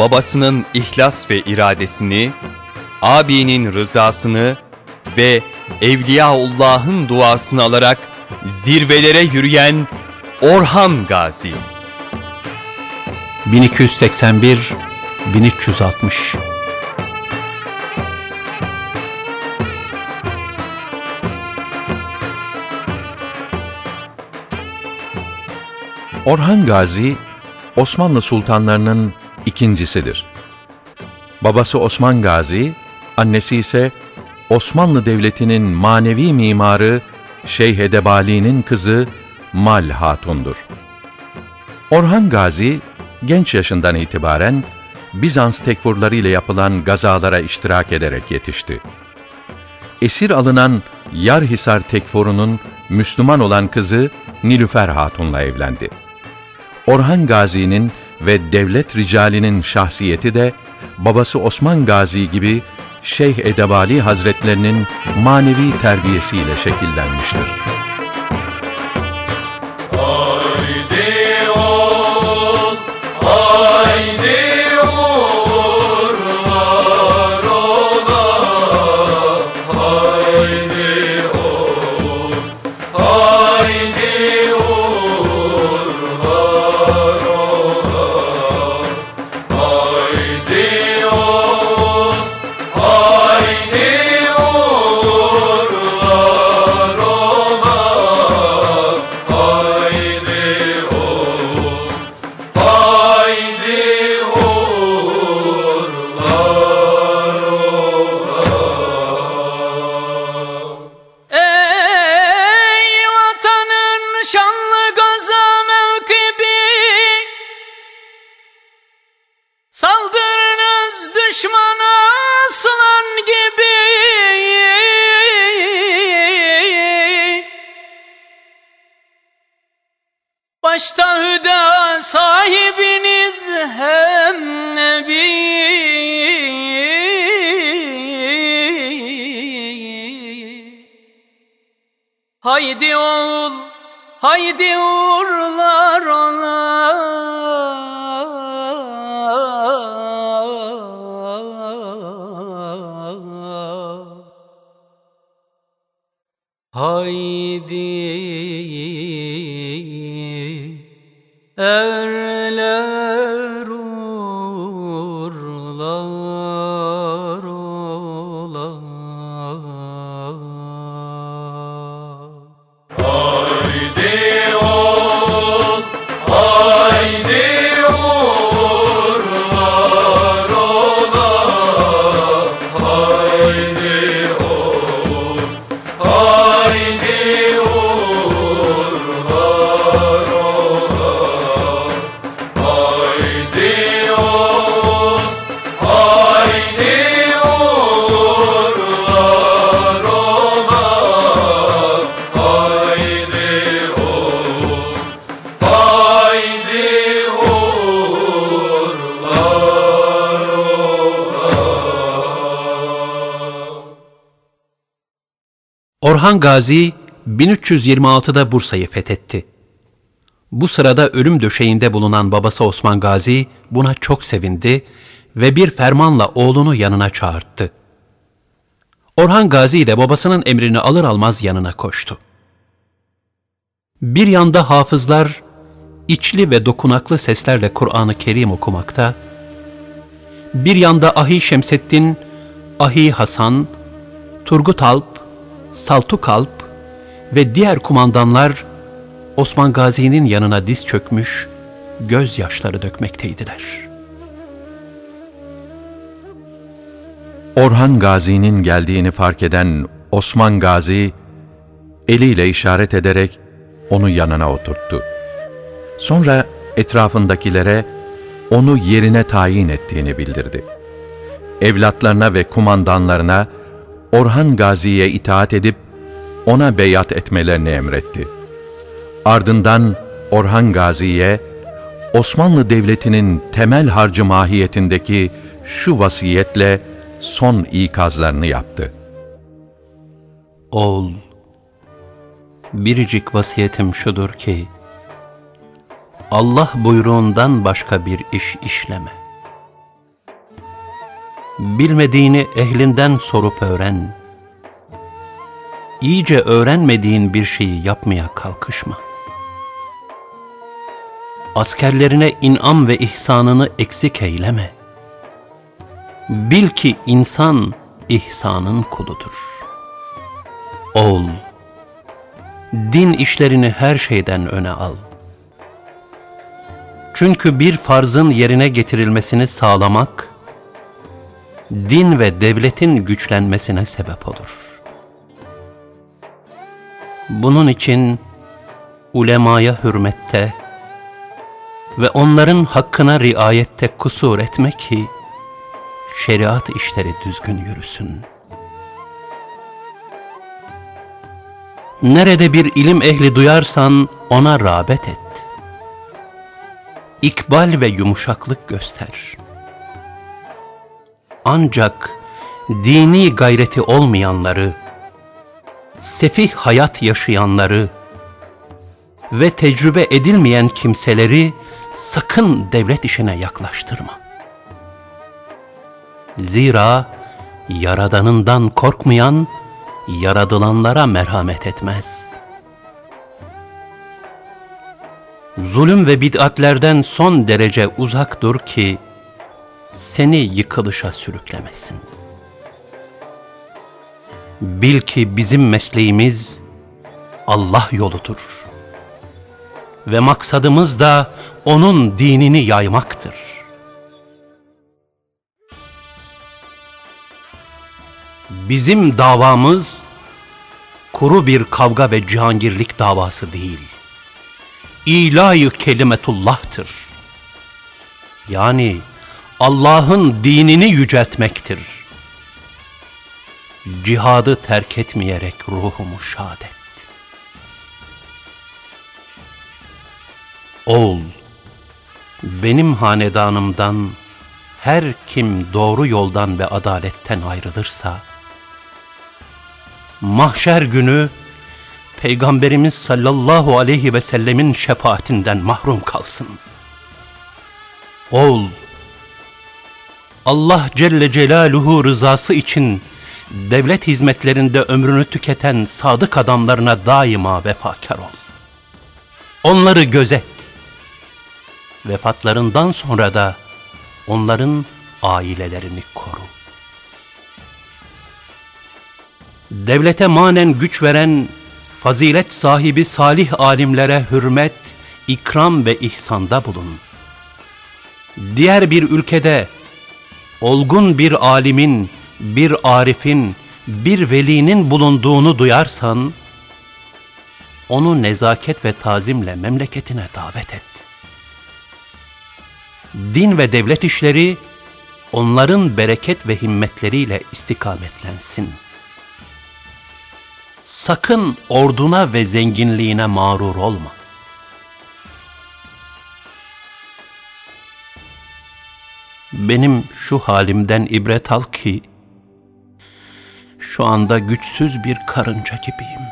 babasının ihlas ve iradesini, abinin rızasını ve Evliyaullah'ın duasını alarak zirvelere yürüyen Orhan Gazi. 1281 1360 Orhan Gazi, Osmanlı sultanlarının ikincisidir. Babası Osman Gazi, annesi ise Osmanlı Devleti'nin manevi mimarı Şeyh Edebali'nin kızı Mal Hatun'dur. Orhan Gazi, genç yaşından itibaren Bizans tekfurları ile yapılan gazalara iştirak ederek yetişti. Esir alınan Yarhisar tekfurunun Müslüman olan kızı Nilüfer Hatun'la evlendi. Orhan Gazi'nin ve devlet ricalinin şahsiyeti de babası Osman Gazi gibi Şeyh Edebali Hazretlerinin manevi terbiyesiyle şekillenmiştir. Başta hüda sahibiniz hem nebi Haydi oğul, haydi uğurlar ola. Haydi Uh, Orhan Gazi 1326'da Bursa'yı fethetti. Bu sırada ölüm döşeğinde bulunan babası Osman Gazi buna çok sevindi ve bir fermanla oğlunu yanına çağırttı. Orhan Gazi de babasının emrini alır almaz yanına koştu. Bir yanda hafızlar içli ve dokunaklı seslerle Kur'an-ı Kerim okumakta, bir yanda Ahi Şemseddin, Ahi Hasan, Turgut Alp, Saltuk Alp ve diğer kumandanlar Osman Gazi'nin yanına diz çökmüş, gözyaşları dökmekteydiler. Orhan Gazi'nin geldiğini fark eden Osman Gazi, eliyle işaret ederek onu yanına oturttu. Sonra etrafındakilere onu yerine tayin ettiğini bildirdi. Evlatlarına ve kumandanlarına Orhan Gazi'ye itaat edip ona beyat etmelerini emretti. Ardından Orhan Gazi'ye Osmanlı Devleti'nin temel harcı mahiyetindeki şu vasiyetle son ikazlarını yaptı. Oğul, biricik vasiyetim şudur ki, Allah buyruğundan başka bir iş işleme. Bilmediğini ehlinden sorup öğren. İyice öğrenmediğin bir şeyi yapmaya kalkışma. Askerlerine inam ve ihsanını eksik eyleme. Bil ki insan ihsanın kuludur. Oğul, din işlerini her şeyden öne al. Çünkü bir farzın yerine getirilmesini sağlamak, din ve devletin güçlenmesine sebep olur. Bunun için ulemaya hürmette ve onların hakkına riayette kusur etme ki, şeriat işleri düzgün yürüsün. Nerede bir ilim ehli duyarsan ona rağbet et. İkbal ve yumuşaklık göster. Ancak dini gayreti olmayanları, sefih hayat yaşayanları ve tecrübe edilmeyen kimseleri sakın devlet işine yaklaştırma. Zira yaradanından korkmayan yaradılanlara merhamet etmez. Zulüm ve bid'atlerden son derece uzak dur ki seni yıkılışa sürüklemesin. Bil ki bizim mesleğimiz Allah yoludur. Ve maksadımız da onun dinini yaymaktır. Bizim davamız kuru bir kavga ve cihangirlik davası değil. İlahi kelimetullah'tır. Yani Allah'ın dinini yüceltmektir. Cihadı terk etmeyerek ruhumu şad et. Oğul, benim hanedanımdan her kim doğru yoldan ve adaletten ayrılırsa, mahşer günü Peygamberimiz sallallahu aleyhi ve sellemin şefaatinden mahrum kalsın. Oğul, Allah Celle Celaluhu rızası için devlet hizmetlerinde ömrünü tüketen sadık adamlarına daima vefakar ol. Onları gözet. Vefatlarından sonra da onların ailelerini koru. devlete manen güç veren fazilet sahibi salih alimlere hürmet, ikram ve ihsanda bulun. Diğer bir ülkede olgun bir alimin, bir arifin, bir velinin bulunduğunu duyarsan, onu nezaket ve tazimle memleketine davet et. Din ve devlet işleri, onların bereket ve himmetleriyle istikametlensin.'' sakın orduna ve zenginliğine mağrur olma. Benim şu halimden ibret al ki, şu anda güçsüz bir karınca gibiyim.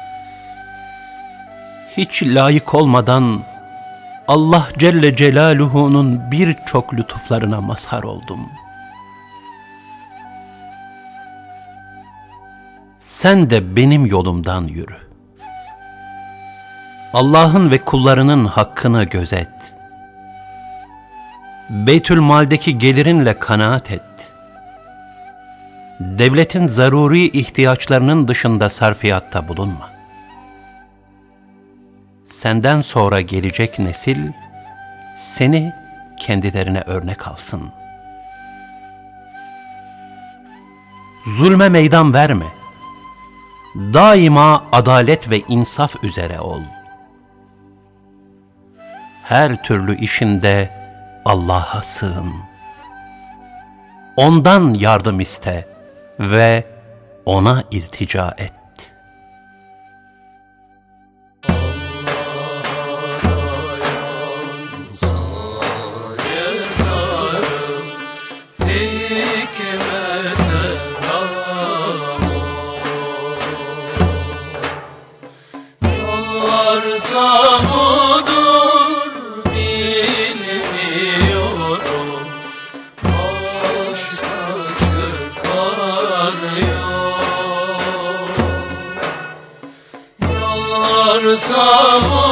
Hiç layık olmadan Allah Celle Celaluhu'nun birçok lütuflarına mazhar oldum.'' sen de benim yolumdan yürü. Allah'ın ve kullarının hakkını gözet. Beytül Mal'deki gelirinle kanaat et. Devletin zaruri ihtiyaçlarının dışında sarfiyatta bulunma. Senden sonra gelecek nesil seni kendilerine örnek alsın. Zulme meydan verme daima adalet ve insaf üzere ol. Her türlü işinde Allah'a sığın. Ondan yardım iste ve ona iltica et. Varsa Aman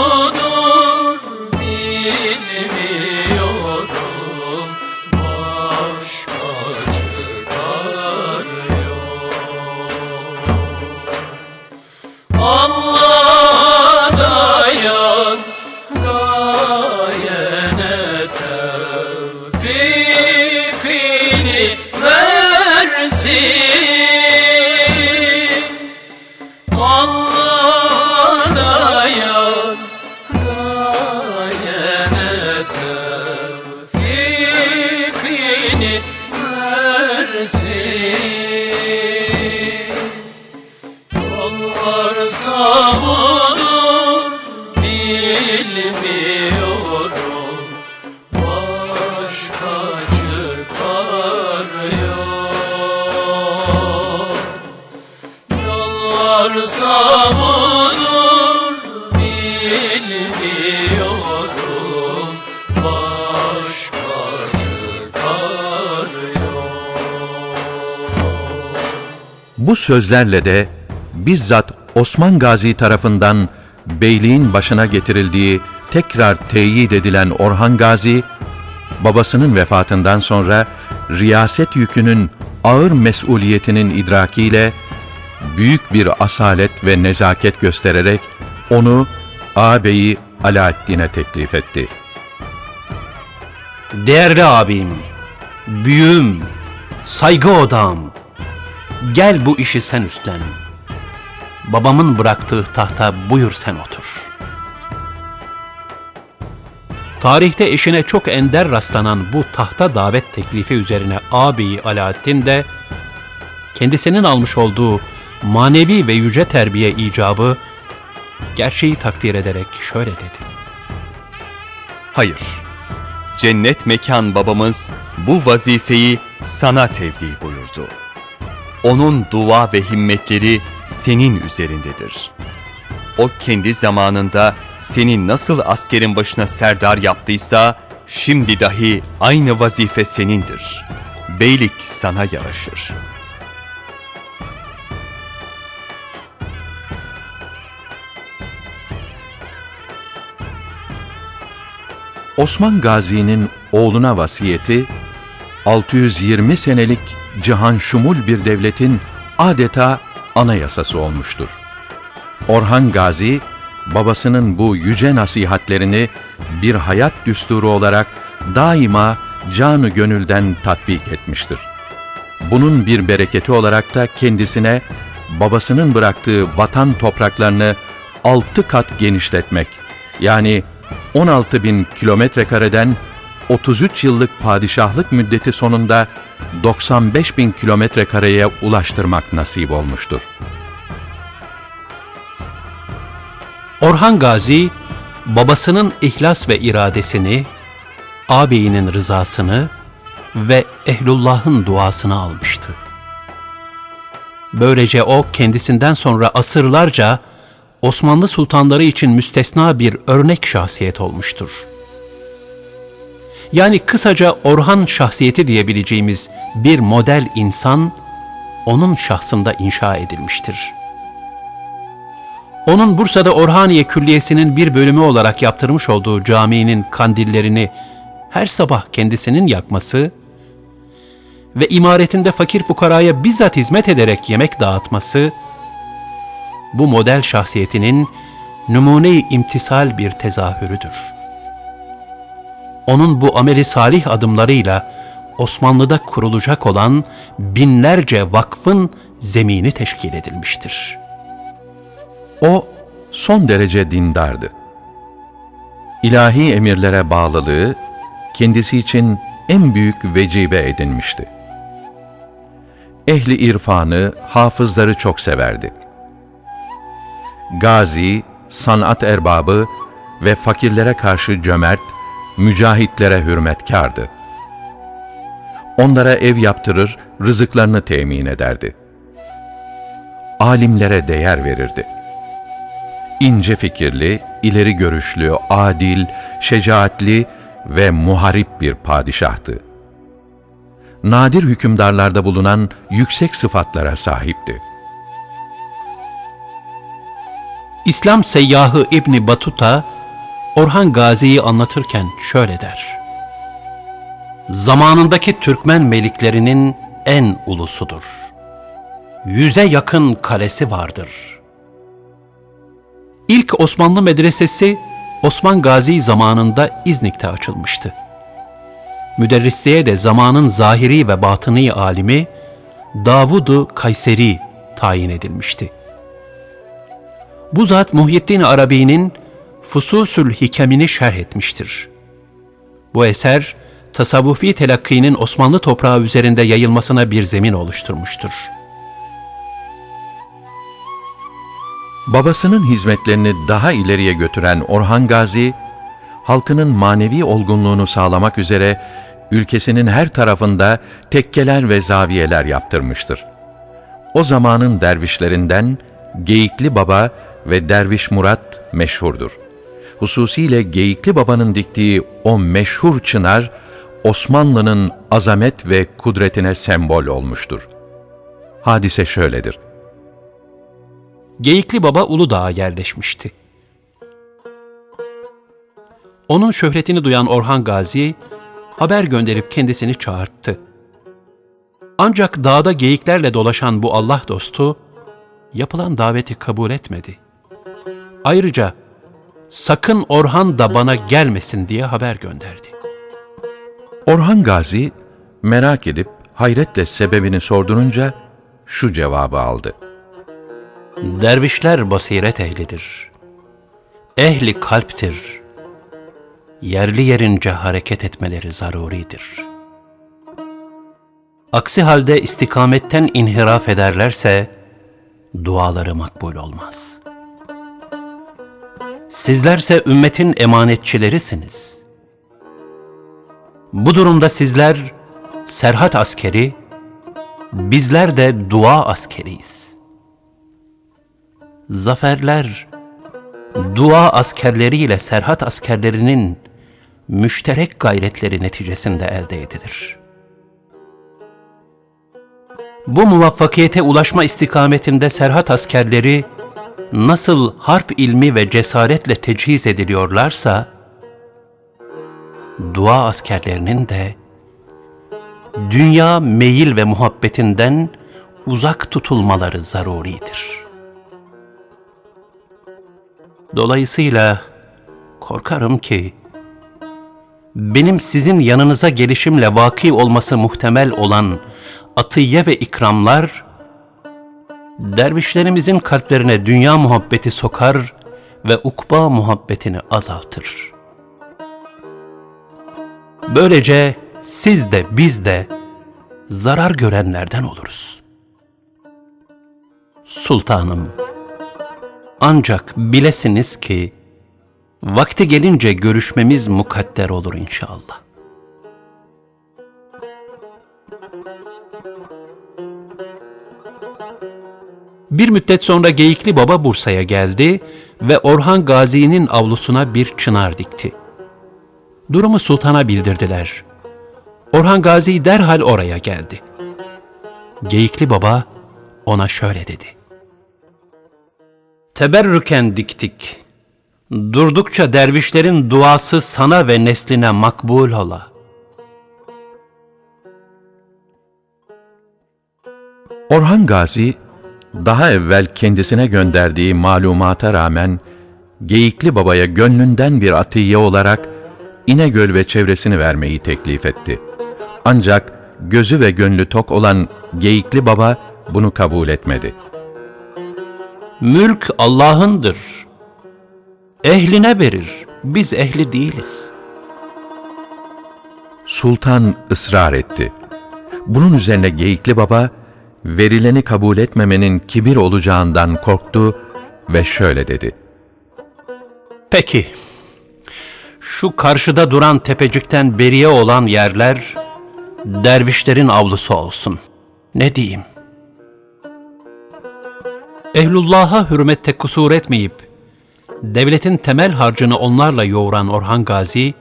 Bu sözlerle de bizzat Osman Gazi tarafından beyliğin başına getirildiği tekrar teyit edilen Orhan Gazi, babasının vefatından sonra riyaset yükünün ağır mesuliyetinin idrakiyle büyük bir asalet ve nezaket göstererek onu ağabeyi Alaaddin'e teklif etti. Değerli abim, büyüğüm, saygı odam, gel bu işi sen üstlen. Babamın bıraktığı tahta buyur sen otur. Tarihte eşine çok ender rastlanan bu tahta davet teklifi üzerine ağabeyi Alaaddin de kendisinin almış olduğu manevi ve yüce terbiye icabı gerçeği takdir ederek şöyle dedi. Hayır. Cennet mekan babamız bu vazifeyi sana tevdi buyurdu. Onun dua ve himmetleri senin üzerindedir. O kendi zamanında seni nasıl askerin başına serdar yaptıysa, şimdi dahi aynı vazife senindir. Beylik sana yaraşır. Osman Gazi'nin oğluna vasiyeti 620 senelik cihan şumul bir devletin adeta anayasası olmuştur. Orhan Gazi babasının bu yüce nasihatlerini bir hayat düsturu olarak daima canı gönülden tatbik etmiştir. Bunun bir bereketi olarak da kendisine babasının bıraktığı vatan topraklarını altı kat genişletmek, yani 16 bin kilometre kareden 33 yıllık padişahlık müddeti sonunda 95 bin kilometre kareye ulaştırmak nasip olmuştur. Orhan Gazi, babasının ihlas ve iradesini, ağabeyinin rızasını ve ehlullahın duasını almıştı. Böylece o kendisinden sonra asırlarca Osmanlı sultanları için müstesna bir örnek şahsiyet olmuştur. Yani kısaca Orhan şahsiyeti diyebileceğimiz bir model insan, onun şahsında inşa edilmiştir. Onun Bursa'da Orhaniye Külliyesi'nin bir bölümü olarak yaptırmış olduğu caminin kandillerini her sabah kendisinin yakması ve imaretinde fakir fukaraya bizzat hizmet ederek yemek dağıtması, bu model şahsiyetinin numune-i imtisal bir tezahürüdür. Onun bu ameli salih adımlarıyla Osmanlı'da kurulacak olan binlerce vakfın zemini teşkil edilmiştir. O son derece dindardı. İlahi emirlere bağlılığı kendisi için en büyük vecibe edinmişti. Ehli irfanı, hafızları çok severdi. Gazi, sanat erbabı ve fakirlere karşı cömert, mücahitlere hürmetkardı. Onlara ev yaptırır, rızıklarını temin ederdi. Alimlere değer verirdi. İnce fikirli, ileri görüşlü, adil, şecaatli ve muharip bir padişahtı. Nadir hükümdarlarda bulunan yüksek sıfatlara sahipti. İslam seyyahı İbni Batuta, Orhan Gazi'yi anlatırken şöyle der. Zamanındaki Türkmen meliklerinin en ulusudur. Yüze yakın kalesi vardır. İlk Osmanlı medresesi Osman Gazi zamanında İznik'te açılmıştı. Müderrisliğe de zamanın zahiri ve batıni alimi Davudu Kayseri tayin edilmişti. Bu zat Muhyiddin Arabi'nin Fususül Hikemini şerh etmiştir. Bu eser, tasavvufi telakkinin Osmanlı toprağı üzerinde yayılmasına bir zemin oluşturmuştur. Babasının hizmetlerini daha ileriye götüren Orhan Gazi, halkının manevi olgunluğunu sağlamak üzere ülkesinin her tarafında tekkeler ve zaviyeler yaptırmıştır. O zamanın dervişlerinden Geyikli Baba ve Derviş Murat meşhurdur. Hususiyle Geyikli Baba'nın diktiği o meşhur çınar, Osmanlı'nın azamet ve kudretine sembol olmuştur. Hadise şöyledir. Geyikli Baba Uludağ'a yerleşmişti. Onun şöhretini duyan Orhan Gazi, haber gönderip kendisini çağırttı. Ancak dağda geyiklerle dolaşan bu Allah dostu, yapılan daveti kabul etmedi. Ayrıca, sakın Orhan da bana gelmesin diye haber gönderdi. Orhan Gazi merak edip hayretle sebebini sordurunca şu cevabı aldı. Dervişler basiret ehlidir. Ehli kalptir. Yerli yerince hareket etmeleri zaruridir. Aksi halde istikametten inhiraf ederlerse duaları makbul olmaz. Sizlerse ümmetin emanetçilerisiniz. Bu durumda sizler serhat askeri, bizler de dua askeriyiz. Zaferler, dua askerleriyle serhat askerlerinin müşterek gayretleri neticesinde elde edilir. Bu muvaffakiyete ulaşma istikametinde serhat askerleri nasıl harp ilmi ve cesaretle teçhiz ediliyorlarsa, dua askerlerinin de dünya meyil ve muhabbetinden uzak tutulmaları zaruridir. Dolayısıyla korkarım ki benim sizin yanınıza gelişimle vaki olması muhtemel olan atiye ve ikramlar dervişlerimizin kalplerine dünya muhabbeti sokar ve ukba muhabbetini azaltır. Böylece siz de biz de zarar görenlerden oluruz. Sultanım, ancak bilesiniz ki vakti gelince görüşmemiz mukadder olur inşallah. Bir müddet sonra Geyikli Baba Bursa'ya geldi ve Orhan Gazi'nin avlusuna bir çınar dikti. Durumu sultana bildirdiler. Orhan Gazi derhal oraya geldi. Geyikli Baba ona şöyle dedi. Teberrüken diktik. Durdukça dervişlerin duası sana ve nesline makbul ola. Orhan Gazi, daha evvel kendisine gönderdiği malumata rağmen Geyikli Baba'ya gönlünden bir atiye olarak İnegöl ve çevresini vermeyi teklif etti. Ancak gözü ve gönlü tok olan Geyikli Baba bunu kabul etmedi. Mülk Allah'ındır. Ehline verir. Biz ehli değiliz. Sultan ısrar etti. Bunun üzerine Geyikli Baba, verileni kabul etmemenin kibir olacağından korktu ve şöyle dedi. Peki, şu karşıda duran tepecikten beriye olan yerler dervişlerin avlusu olsun. Ne diyeyim? Ehlullah'a hürmette kusur etmeyip devletin temel harcını onlarla yoğuran Orhan Gazi,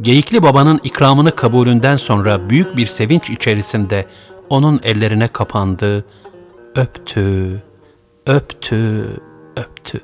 Geyikli Baba'nın ikramını kabulünden sonra büyük bir sevinç içerisinde onun ellerine kapandı, öptü, öptü, öptü.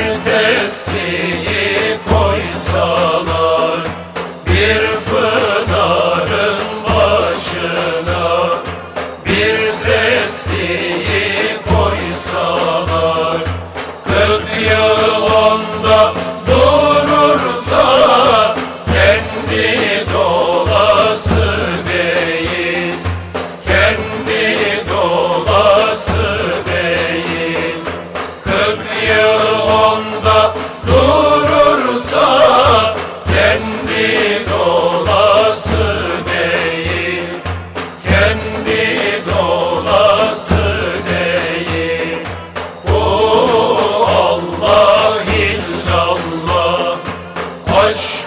Bir tesbihi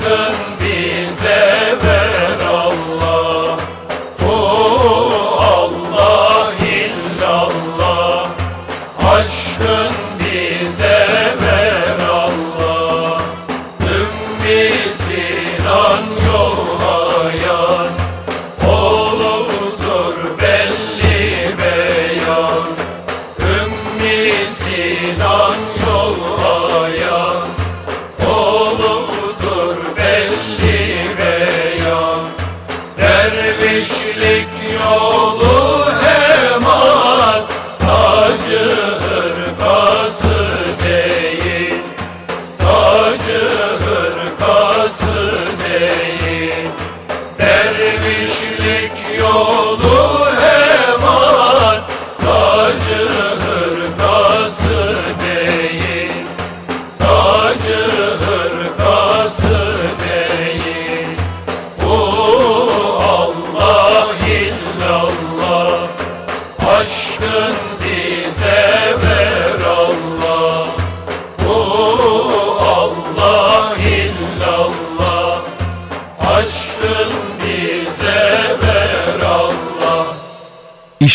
Master.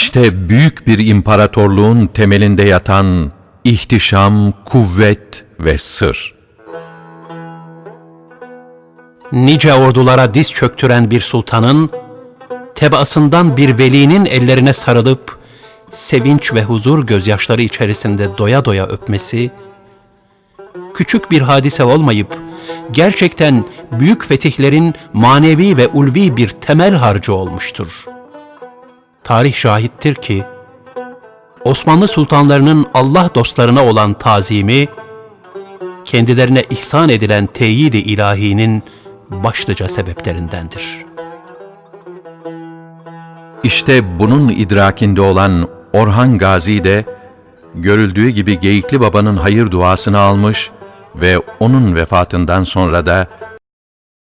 İşte büyük bir imparatorluğun temelinde yatan ihtişam, kuvvet ve sır. nice ordulara diz çöktüren bir sultanın, tebaasından bir velinin ellerine sarılıp, sevinç ve huzur gözyaşları içerisinde doya doya öpmesi, küçük bir hadise olmayıp, gerçekten büyük fetihlerin manevi ve ulvi bir temel harcı olmuştur. Tarih şahittir ki, Osmanlı sultanlarının Allah dostlarına olan tazimi, kendilerine ihsan edilen teyidi ilahinin başlıca sebeplerindendir. İşte bunun idrakinde olan Orhan Gazi de görüldüğü gibi Geyikli Baba'nın hayır duasını almış ve onun vefatından sonra da